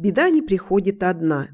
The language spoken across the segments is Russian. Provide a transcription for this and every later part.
Беда не приходит одна.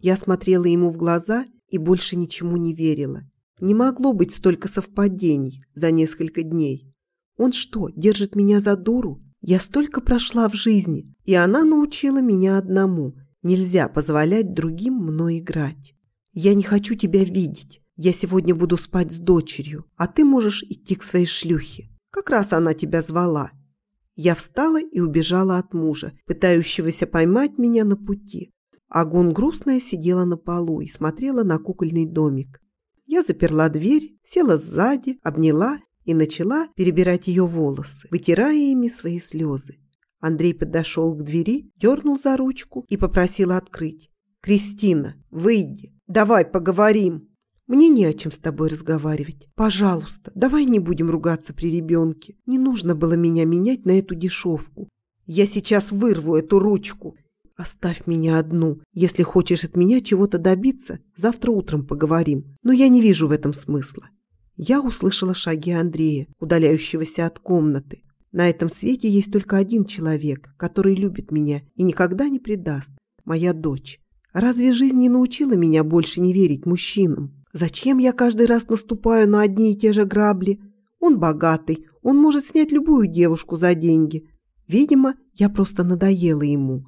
Я смотрела ему в глаза и больше ничему не верила. Не могло быть столько совпадений за несколько дней. Он что, держит меня за дуру? Я столько прошла в жизни, и она научила меня одному. Нельзя позволять другим мной играть. Я не хочу тебя видеть. Я сегодня буду спать с дочерью, а ты можешь идти к своей шлюхе. Как раз она тебя звала. Я встала и убежала от мужа, пытающегося поймать меня на пути. Агун грустная сидела на полу и смотрела на кукольный домик. Я заперла дверь, села сзади, обняла и начала перебирать ее волосы, вытирая ими свои слезы. Андрей подошел к двери, дернул за ручку и попросил открыть. «Кристина, выйди, давай поговорим!» «Мне не о чем с тобой разговаривать. Пожалуйста, давай не будем ругаться при ребенке. Не нужно было меня менять на эту дешевку. Я сейчас вырву эту ручку. Оставь меня одну. Если хочешь от меня чего-то добиться, завтра утром поговорим. Но я не вижу в этом смысла». Я услышала шаги Андрея, удаляющегося от комнаты. На этом свете есть только один человек, который любит меня и никогда не предаст. Моя дочь. Разве жизнь не научила меня больше не верить мужчинам? Зачем я каждый раз наступаю на одни и те же грабли? Он богатый, он может снять любую девушку за деньги. Видимо, я просто надоела ему.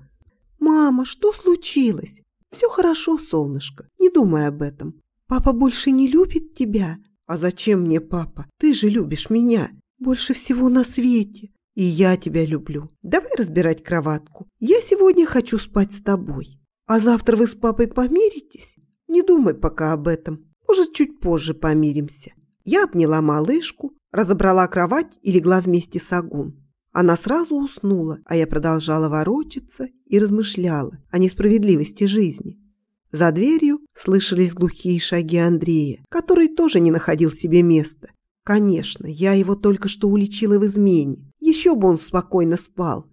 «Мама, что случилось?» «Все хорошо, солнышко, не думай об этом. Папа больше не любит тебя?» «А зачем мне папа? Ты же любишь меня. Больше всего на свете. И я тебя люблю. Давай разбирать кроватку. Я сегодня хочу спать с тобой. А завтра вы с папой помиритесь? Не думай пока об этом. Может, чуть позже помиримся. Я обняла малышку, разобрала кровать и легла вместе с Агун. Она сразу уснула, а я продолжала ворочаться и размышляла о несправедливости жизни. За дверью слышались глухие шаги Андрея, который тоже не находил себе места. Конечно, я его только что уличила в измене. Еще бы он спокойно спал.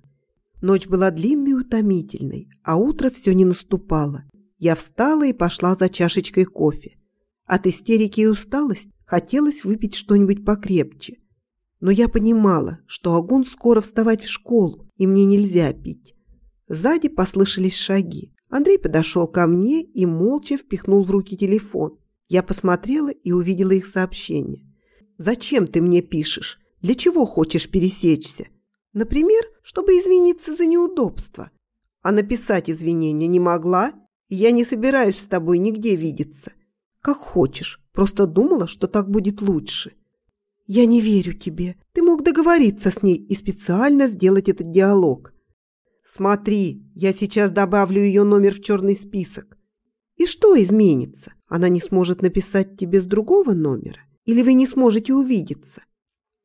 Ночь была длинной и утомительной, а утро все не наступало. Я встала и пошла за чашечкой кофе. От истерики и усталости хотелось выпить что-нибудь покрепче. Но я понимала, что Агун скоро вставать в школу, и мне нельзя пить. Сзади послышались шаги. Андрей подошел ко мне и молча впихнул в руки телефон. Я посмотрела и увидела их сообщение. «Зачем ты мне пишешь? Для чего хочешь пересечься? Например, чтобы извиниться за неудобство. А написать извинения не могла, я не собираюсь с тобой нигде видеться. Как хочешь, просто думала, что так будет лучше. Я не верю тебе. Ты мог договориться с ней и специально сделать этот диалог. Смотри, я сейчас добавлю ее номер в черный список. И что изменится? Она не сможет написать тебе с другого номера? Или вы не сможете увидеться?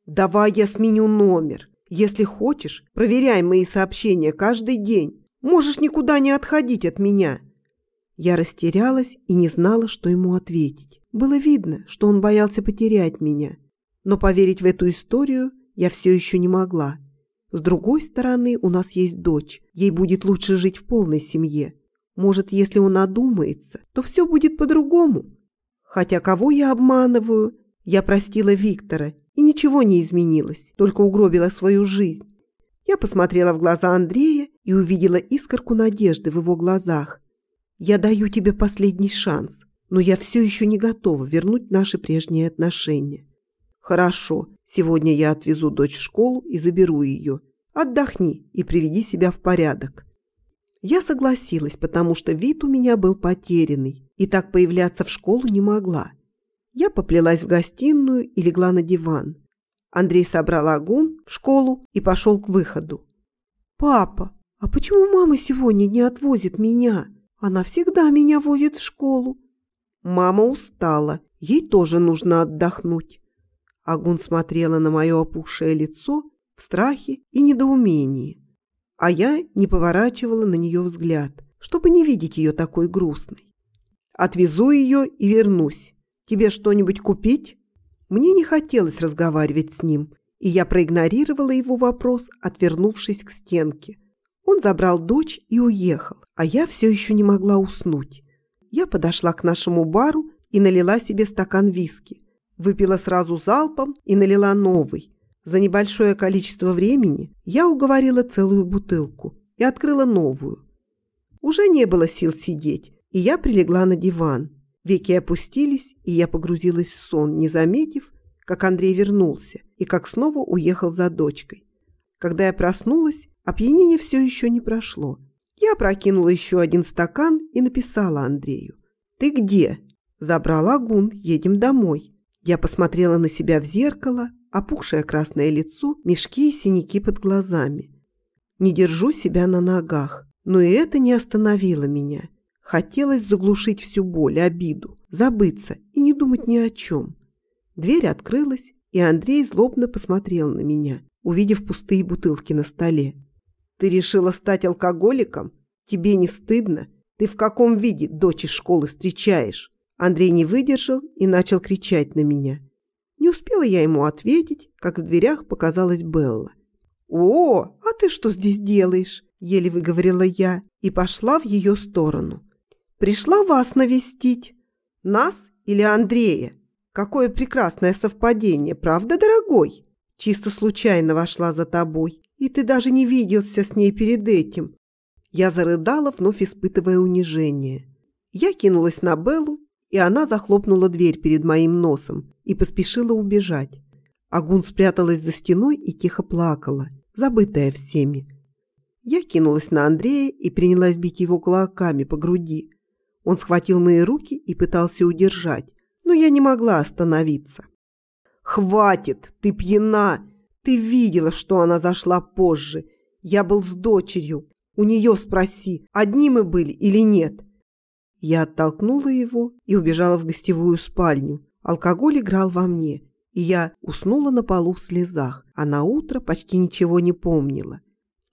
Давай я сменю номер. Если хочешь, проверяй мои сообщения каждый день. Можешь никуда не отходить от меня. Я растерялась и не знала, что ему ответить. Было видно, что он боялся потерять меня. Но поверить в эту историю я все еще не могла. С другой стороны, у нас есть дочь. Ей будет лучше жить в полной семье. Может, если он одумается, то все будет по-другому. Хотя кого я обманываю? Я простила Виктора, и ничего не изменилось, только угробила свою жизнь. Я посмотрела в глаза Андрея и увидела искорку надежды в его глазах. Я даю тебе последний шанс, но я все еще не готова вернуть наши прежние отношения. Хорошо, сегодня я отвезу дочь в школу и заберу ее. Отдохни и приведи себя в порядок. Я согласилась, потому что вид у меня был потерянный, и так появляться в школу не могла. Я поплелась в гостиную и легла на диван. Андрей собрал огонь в школу и пошел к выходу. «Папа, а почему мама сегодня не отвозит меня?» Она всегда меня возит в школу. Мама устала, ей тоже нужно отдохнуть. Агун смотрела на мое опухшее лицо в страхе и недоумении. А я не поворачивала на нее взгляд, чтобы не видеть ее такой грустной. Отвезу ее и вернусь. Тебе что-нибудь купить? Мне не хотелось разговаривать с ним, и я проигнорировала его вопрос, отвернувшись к стенке. Он забрал дочь и уехал, а я все еще не могла уснуть. Я подошла к нашему бару и налила себе стакан виски. Выпила сразу залпом и налила новый. За небольшое количество времени я уговорила целую бутылку и открыла новую. Уже не было сил сидеть, и я прилегла на диван. Веки опустились, и я погрузилась в сон, не заметив, как Андрей вернулся и как снова уехал за дочкой. Когда я проснулась, опьянение все еще не прошло. Я прокинула еще один стакан и написала Андрею. «Ты где?» «Забрал Агун, едем домой». Я посмотрела на себя в зеркало, опухшее красное лицо, мешки и синяки под глазами. Не держу себя на ногах, но и это не остановило меня. Хотелось заглушить всю боль, обиду, забыться и не думать ни о чем. Дверь открылась, и Андрей злобно посмотрел на меня, увидев пустые бутылки на столе. «Ты решила стать алкоголиком? Тебе не стыдно? Ты в каком виде дочь из школы встречаешь?» Андрей не выдержал и начал кричать на меня. Не успела я ему ответить, как в дверях показалась Белла. «О, а ты что здесь делаешь?» – еле выговорила я и пошла в ее сторону. Пришла вас навестить. Нас или Андрея? Какое прекрасное совпадение, правда, дорогой? Чисто случайно вошла за тобой, и ты даже не виделся с ней перед этим. Я зарыдала, вновь испытывая унижение. Я кинулась на Беллу, и она захлопнула дверь перед моим носом и поспешила убежать. Агун спряталась за стеной и тихо плакала, забытая всеми. Я кинулась на Андрея и принялась бить его кулаками по груди. Он схватил мои руки и пытался удержать, но я не могла остановиться. «Хватит! Ты пьяна! Ты видела, что она зашла позже. Я был с дочерью. У нее спроси, одни мы были или нет». Я оттолкнула его и убежала в гостевую спальню. Алкоголь играл во мне, и я уснула на полу в слезах, а на утро почти ничего не помнила.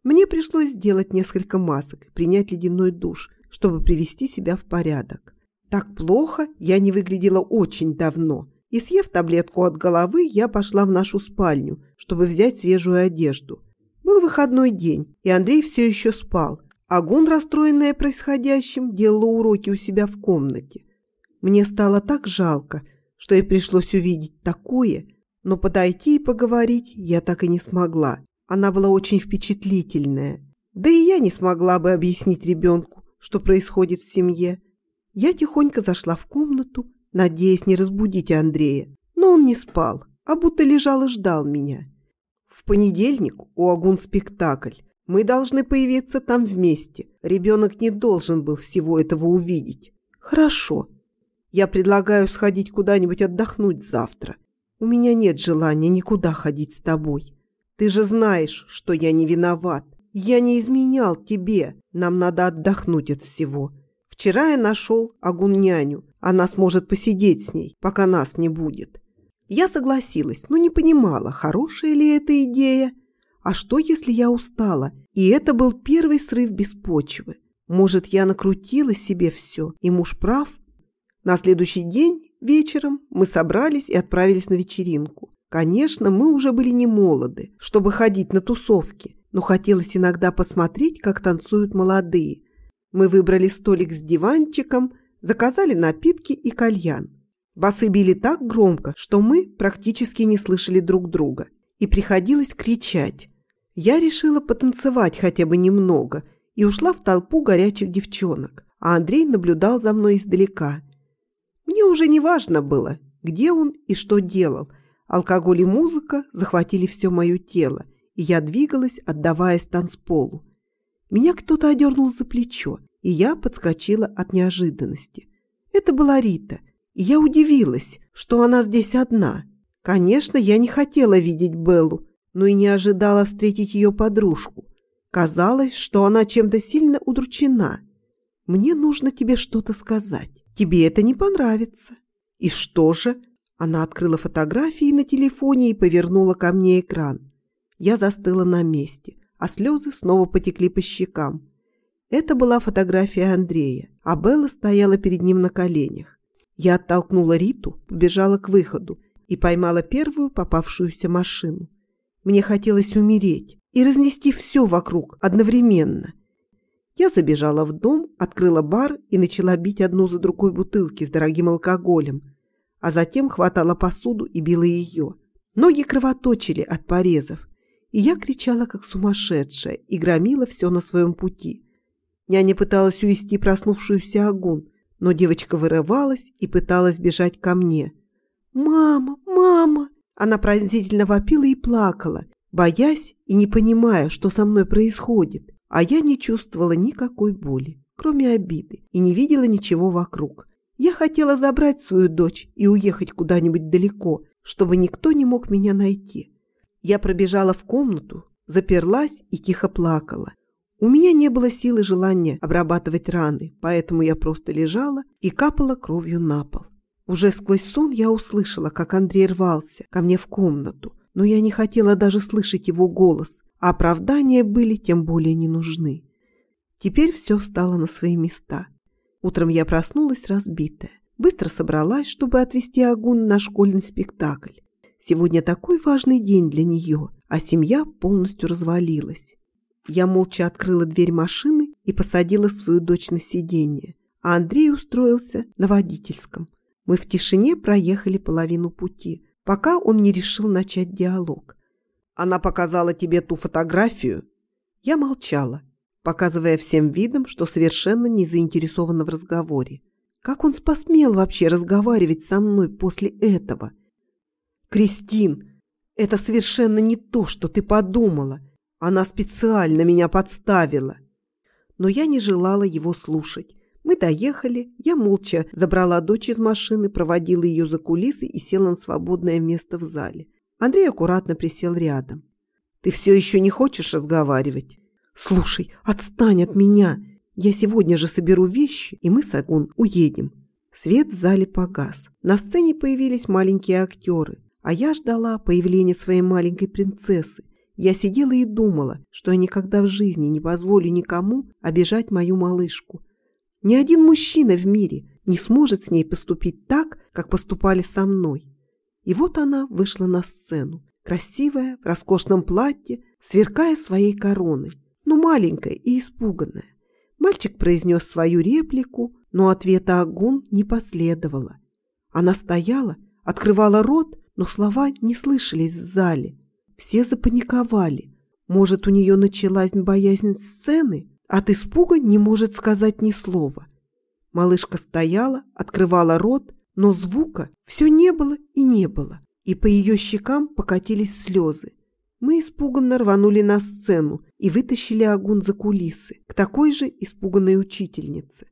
Мне пришлось сделать несколько масок и принять ледяной душ – чтобы привести себя в порядок. Так плохо я не выглядела очень давно. И съев таблетку от головы, я пошла в нашу спальню, чтобы взять свежую одежду. Был выходной день, и Андрей все еще спал. А Гун, расстроенная происходящим, делала уроки у себя в комнате. Мне стало так жалко, что ей пришлось увидеть такое, но подойти и поговорить я так и не смогла. Она была очень впечатлительная. Да и я не смогла бы объяснить ребенку, что происходит в семье. Я тихонько зашла в комнату, надеясь не разбудить Андрея, но он не спал, а будто лежал и ждал меня. В понедельник у Агун спектакль. Мы должны появиться там вместе. Ребенок не должен был всего этого увидеть. Хорошо. Я предлагаю сходить куда-нибудь отдохнуть завтра. У меня нет желания никуда ходить с тобой. Ты же знаешь, что я не виноват. Я не изменял тебе. Нам надо отдохнуть от всего. Вчера я нашел Агун-няню. Она сможет посидеть с ней, пока нас не будет. Я согласилась, но не понимала, хорошая ли эта идея. А что, если я устала? И это был первый срыв без почвы. Может, я накрутила себе все, и муж прав? На следующий день, вечером, мы собрались и отправились на вечеринку. Конечно, мы уже были не молоды, чтобы ходить на тусовки, но хотелось иногда посмотреть, как танцуют молодые. Мы выбрали столик с диванчиком, заказали напитки и кальян. Басы били так громко, что мы практически не слышали друг друга, и приходилось кричать. Я решила потанцевать хотя бы немного и ушла в толпу горячих девчонок, а Андрей наблюдал за мной издалека. Мне уже не важно было, где он и что делал. Алкоголь и музыка захватили все мое тело, и я двигалась, отдаваясь танцполу. Меня кто-то одернул за плечо, и я подскочила от неожиданности. Это была Рита, и я удивилась, что она здесь одна. Конечно, я не хотела видеть Беллу, но и не ожидала встретить ее подружку. Казалось, что она чем-то сильно удручена. «Мне нужно тебе что-то сказать. Тебе это не понравится». «И что же?» Она открыла фотографии на телефоне и повернула ко мне экран. Я застыла на месте, а слезы снова потекли по щекам. Это была фотография Андрея, а Белла стояла перед ним на коленях. Я оттолкнула Риту, побежала к выходу и поймала первую попавшуюся машину. Мне хотелось умереть и разнести все вокруг одновременно. Я забежала в дом, открыла бар и начала бить одну за другой бутылки с дорогим алкоголем, а затем хватала посуду и била ее. Ноги кровоточили от порезов, и я кричала, как сумасшедшая, и громила все на своем пути. Няня пыталась увести проснувшуюся Агун, но девочка вырывалась и пыталась бежать ко мне. «Мама! Мама!» Она пронзительно вопила и плакала, боясь и не понимая, что со мной происходит. А я не чувствовала никакой боли, кроме обиды, и не видела ничего вокруг. Я хотела забрать свою дочь и уехать куда-нибудь далеко, чтобы никто не мог меня найти. Я пробежала в комнату, заперлась и тихо плакала. У меня не было силы желания обрабатывать раны, поэтому я просто лежала и капала кровью на пол. Уже сквозь сон я услышала, как Андрей рвался ко мне в комнату, но я не хотела даже слышать его голос, а оправдания были тем более не нужны. Теперь все встало на свои места. Утром я проснулась разбитая. Быстро собралась, чтобы отвезти Агун на школьный спектакль. Сегодня такой важный день для нее, а семья полностью развалилась. Я молча открыла дверь машины и посадила свою дочь на сиденье, а Андрей устроился на водительском. Мы в тишине проехали половину пути, пока он не решил начать диалог. Она показала тебе ту фотографию?» Я молчала, показывая всем видом, что совершенно не заинтересована в разговоре. Как он посмел вообще разговаривать со мной после этого? «Кристин, это совершенно не то, что ты подумала. Она специально меня подставила». Но я не желала его слушать. Мы доехали, я молча забрала дочь из машины, проводила ее за кулисы и села на свободное место в зале. Андрей аккуратно присел рядом. «Ты все еще не хочешь разговаривать?» «Слушай, отстань от меня! Я сегодня же соберу вещи, и мы с Агун уедем». Свет в зале погас. На сцене появились маленькие актеры, а я ждала появления своей маленькой принцессы. Я сидела и думала, что я никогда в жизни не позволю никому обижать мою малышку. Ни один мужчина в мире не сможет с ней поступить так, как поступали со мной. И вот она вышла на сцену, красивая, в роскошном платье, сверкая своей короной, но маленькая и испуганная. Мальчик произнес свою реплику, но ответа Агун не последовало. Она стояла, открывала рот, но слова не слышались в зале. Все запаниковали. Может, у нее началась боязнь сцены? От испуга не может сказать ни слова. Малышка стояла, открывала рот, но звука все не было и не было, и по ее щекам покатились слезы. Мы испуганно рванули на сцену и вытащили Агун за кулисы к такой же испуганной учительнице.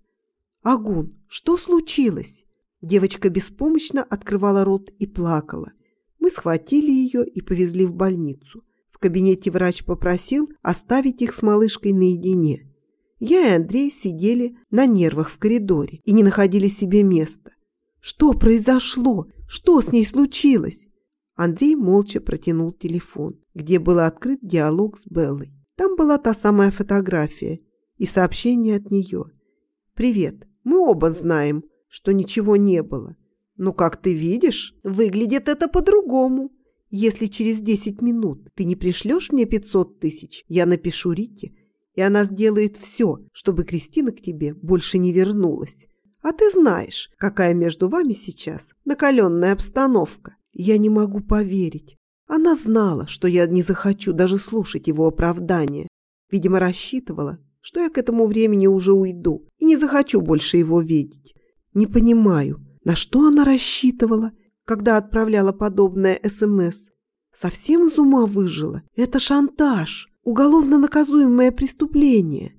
«Агун, что случилось?» Девочка беспомощно открывала рот и плакала. Мы схватили ее и повезли в больницу. В кабинете врач попросил оставить их с малышкой наедине. Я и Андрей сидели на нервах в коридоре и не находили себе места. Что произошло? Что с ней случилось? Андрей молча протянул телефон, где был открыт диалог с Беллой. Там была та самая фотография и сообщение от нее. «Привет, мы оба знаем, что ничего не было. Но, как ты видишь, выглядит это по-другому. Если через 10 минут ты не пришлешь мне 500 тысяч, я напишу Рите, и она сделает все, чтобы Кристина к тебе больше не вернулась. А ты знаешь, какая между вами сейчас накаленная обстановка. Я не могу поверить. Она знала, что я не захочу даже слушать его оправдания. Видимо, рассчитывала, что я к этому времени уже уйду и не захочу больше его видеть. Не понимаю, на что она рассчитывала, когда отправляла подобное СМС. Совсем из ума выжила. Это шантаж, уголовно наказуемое преступление.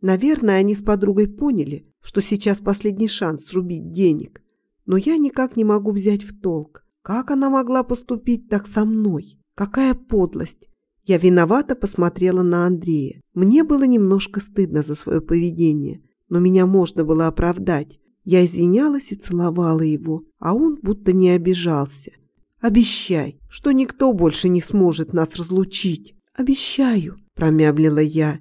Наверное, они с подругой поняли, что сейчас последний шанс срубить денег. Но я никак не могу взять в толк. Как она могла поступить так со мной? Какая подлость! Я виновато посмотрела на Андрея. Мне было немножко стыдно за свое поведение, но меня можно было оправдать. Я извинялась и целовала его, а он будто не обижался. «Обещай, что никто больше не сможет нас разлучить». «Обещаю», – промямлила я.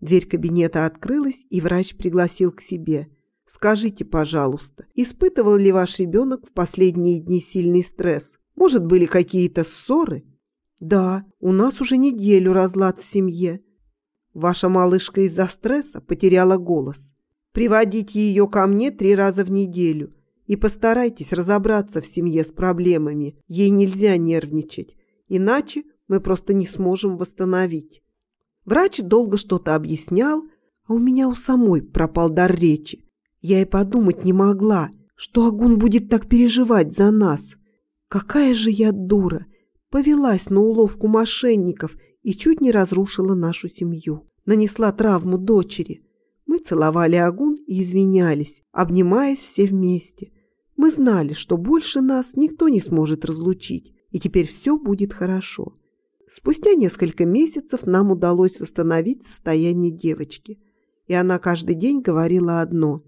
Дверь кабинета открылась, и врач пригласил к себе. «Скажите, пожалуйста, испытывал ли ваш ребенок в последние дни сильный стресс? Может, были какие-то ссоры?» «Да, у нас уже неделю разлад в семье». «Ваша малышка из-за стресса потеряла голос. Приводите ее ко мне три раза в неделю и постарайтесь разобраться в семье с проблемами. Ей нельзя нервничать, иначе мы просто не сможем восстановить». Врач долго что-то объяснял, А у меня у самой пропал дар речи. Я и подумать не могла, что Агун будет так переживать за нас. Какая же я дура! Повелась на уловку мошенников и чуть не разрушила нашу семью. Нанесла травму дочери. Целовали Агун и извинялись, обнимаясь все вместе. Мы знали, что больше нас никто не сможет разлучить, и теперь все будет хорошо. Спустя несколько месяцев нам удалось восстановить состояние девочки. И она каждый день говорила одно.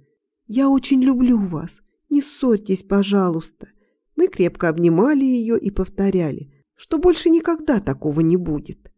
«Я очень люблю вас. Не ссорьтесь, пожалуйста». Мы крепко обнимали ее и повторяли, что больше никогда такого не будет.